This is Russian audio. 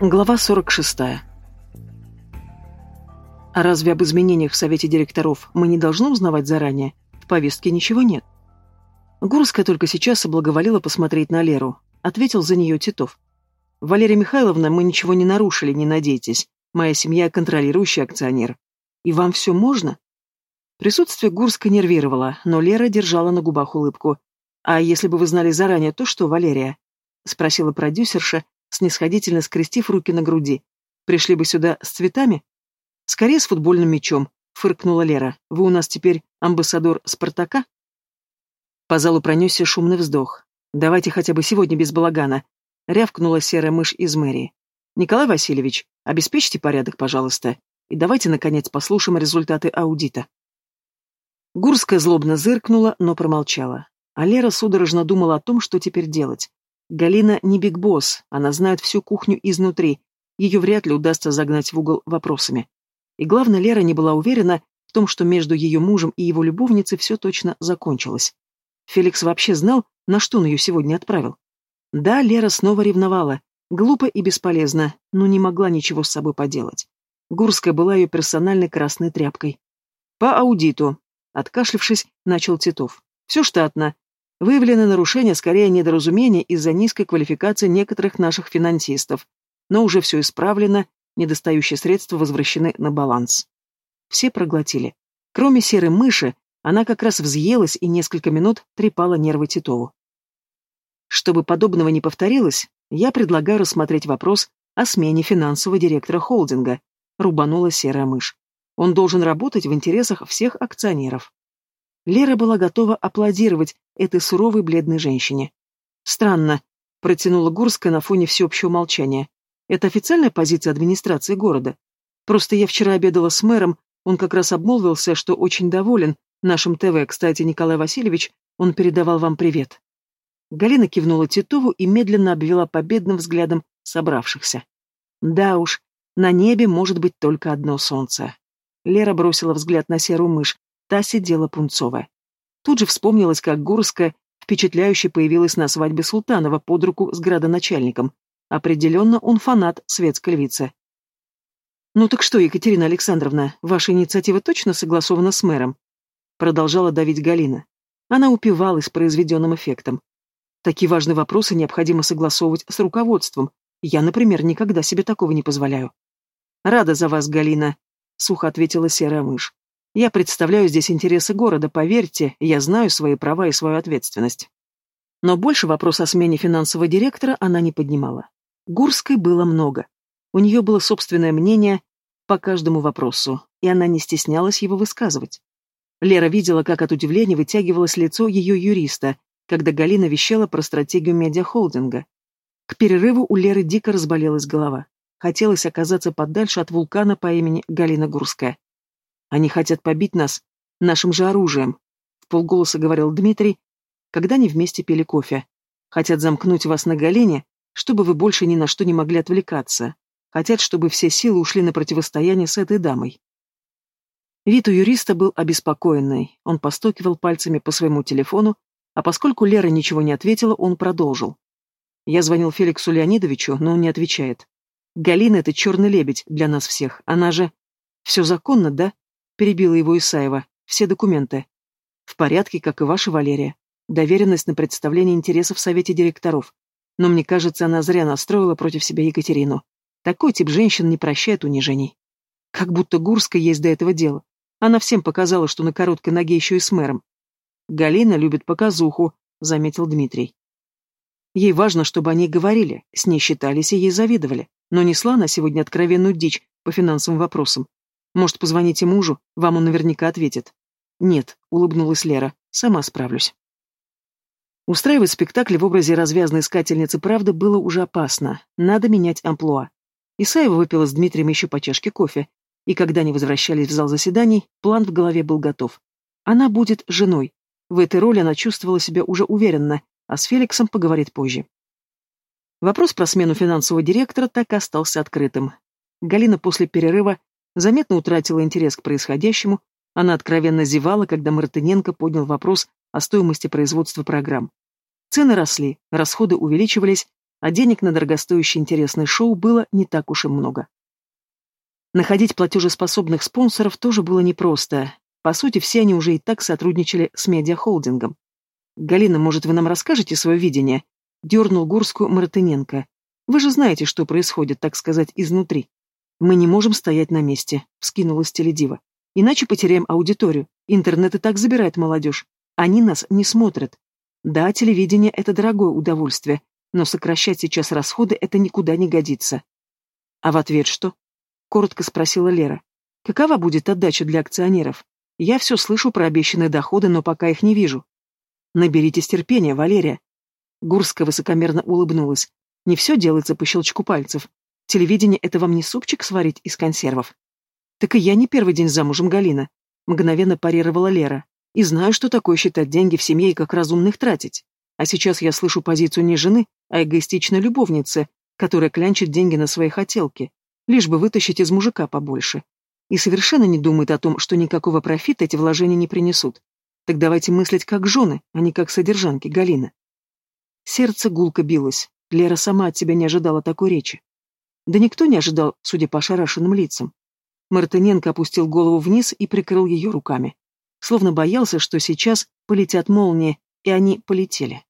Глава 46. А разве об изменениях в Совете директоров мы не должны узнавать заранее? В повестке ничего нет. Гурская только сейчас облаговолила посмотреть на Леру. Ответил за нее Титов. «Валерия Михайловна, мы ничего не нарушили, не надейтесь. Моя семья – контролирующий акционер. И вам все можно?» Присутствие Гурска нервировало, но Лера держала на губах улыбку. «А если бы вы знали заранее, то что, Валерия?» — спросила продюсерша, снисходительно скрестив руки на груди. «Пришли бы сюда с цветами?» «Скорее с футбольным мячом», — фыркнула Лера. «Вы у нас теперь амбассадор Спартака?» По залу пронесся шумный вздох. «Давайте хотя бы сегодня без балагана», — рявкнула серая мышь из мэрии. «Николай Васильевич, обеспечьте порядок, пожалуйста, и давайте, наконец, послушаем результаты аудита». Гурская злобно зыркнула, но промолчала. А Лера судорожно думала о том, что теперь делать. Галина не биг-босс, она знает всю кухню изнутри, ее вряд ли удастся загнать в угол вопросами. И главное, Лера не была уверена в том, что между ее мужем и его любовницей все точно закончилось. Феликс вообще знал, на что он ее сегодня отправил. Да, Лера снова ревновала, глупо и бесполезно, но не могла ничего с собой поделать. Гурская была ее персональной красной тряпкой. По аудиту, откашлившись, начал Титов. Все штатно, Выявлены нарушения, скорее недоразумения из-за низкой квалификации некоторых наших финансистов, но уже все исправлено, недостающие средства возвращены на баланс. Все проглотили. Кроме серой мыши, она как раз взъелась и несколько минут трепала нервы Титову. Чтобы подобного не повторилось, я предлагаю рассмотреть вопрос о смене финансового директора холдинга, рубанула серая мышь. Он должен работать в интересах всех акционеров. Лера была готова аплодировать этой суровой бледной женщине. «Странно», — протянула Гурская на фоне всеобщего молчания. «Это официальная позиция администрации города. Просто я вчера обедала с мэром, он как раз обмолвился, что очень доволен нашим ТВ. Кстати, Николай Васильевич, он передавал вам привет». Галина кивнула Титову и медленно обвела победным взглядом собравшихся. «Да уж, на небе может быть только одно солнце». Лера бросила взгляд на серую мышь, Та сидела пунцовая. Тут же вспомнилось, как Гурская впечатляюще появилась на свадьбе Султанова под руку с градоначальником. Определенно он фанат светской львицы. «Ну так что, Екатерина Александровна, ваша инициатива точно согласована с мэром?» Продолжала давить Галина. Она упивалась произведенным эффектом. Такие важные вопросы необходимо согласовывать с руководством. Я, например, никогда себе такого не позволяю. «Рада за вас, Галина», — сухо ответила серая мышь. Я представляю здесь интересы города, поверьте, я знаю свои права и свою ответственность. Но больше вопрос о смене финансового директора она не поднимала. Гурской было много. У нее было собственное мнение по каждому вопросу, и она не стеснялась его высказывать. Лера видела, как от удивления вытягивалось лицо ее юриста, когда Галина вещала про стратегию медиахолдинга. К перерыву у Леры дико разболелась голова. Хотелось оказаться подальше от вулкана по имени Галина Гурская. Они хотят побить нас нашим же оружием, в полголоса говорил Дмитрий, когда они вместе пили кофе. Хотят замкнуть вас на голене, чтобы вы больше ни на что не могли отвлекаться. Хотят, чтобы все силы ушли на противостояние с этой дамой. Вид у юриста был обеспокоенный. Он постукивал пальцами по своему телефону, а поскольку Лера ничего не ответила, он продолжил. Я звонил Феликсу Леонидовичу, но он не отвечает. Галина — это черный лебедь для нас всех. Она же... Все законно, да? Перебила его Исаева. Все документы. В порядке, как и ваша Валерия. Доверенность на представление интересов в совете директоров. Но мне кажется, она зря настроила против себя Екатерину. Такой тип женщин не прощает унижений. Как будто Гурская есть до этого дела. Она всем показала, что на короткой ноге еще и с мэром. Галина любит показуху, заметил Дмитрий. Ей важно, чтобы они говорили, с ней считались и ей завидовали. Но несла она сегодня откровенную дичь по финансовым вопросам. Может, позвоните мужу, вам он наверняка ответит. Нет, улыбнулась Лера, сама справлюсь. Устраивать спектакль в образе развязной искательницы правды было уже опасно. Надо менять амплуа. Исаева выпила с Дмитрием еще по чашке кофе, и когда они возвращались в зал заседаний, план в голове был готов. Она будет женой. В этой роли она чувствовала себя уже уверенно, а с Феликсом поговорит позже. Вопрос про смену финансового директора так и остался открытым. Галина после перерыва заметно утратила интерес к происходящему, она откровенно зевала, когда Мартыненко поднял вопрос о стоимости производства программ. Цены росли, расходы увеличивались, а денег на дорогостоящее интересное шоу было не так уж и много. Находить платежеспособных спонсоров тоже было непросто. По сути, все они уже и так сотрудничали с медиахолдингом. «Галина, может, вы нам расскажете свое видение?» — дернул Гурскую Мартыненко. «Вы же знаете, что происходит, так сказать, изнутри». «Мы не можем стоять на месте», — вскинулась теледива. «Иначе потеряем аудиторию. Интернет и так забирает молодежь. Они нас не смотрят. Да, телевидение — это дорогое удовольствие, но сокращать сейчас расходы — это никуда не годится». «А в ответ что?» — коротко спросила Лера. «Какова будет отдача для акционеров? Я все слышу про обещанные доходы, но пока их не вижу. Наберитесь терпения, Валерия. Гурская высокомерно улыбнулась. Не все делается по щелчку пальцев. Телевидение — это вам не супчик сварить из консервов. Так и я не первый день замужем, Галина. Мгновенно парировала Лера. И знаю, что такое считать деньги в семье и как разумных тратить. А сейчас я слышу позицию не жены, а эгоистичной любовницы, которая клянчит деньги на свои хотелки, лишь бы вытащить из мужика побольше. И совершенно не думает о том, что никакого профита эти вложения не принесут. Так давайте мыслить как жены, а не как содержанки Галина. Сердце гулко билось. Лера сама от себя не ожидала такой речи. Да никто не ожидал, судя по ошарашенным лицам. Мартыненко опустил голову вниз и прикрыл ее руками. Словно боялся, что сейчас полетят молнии, и они полетели.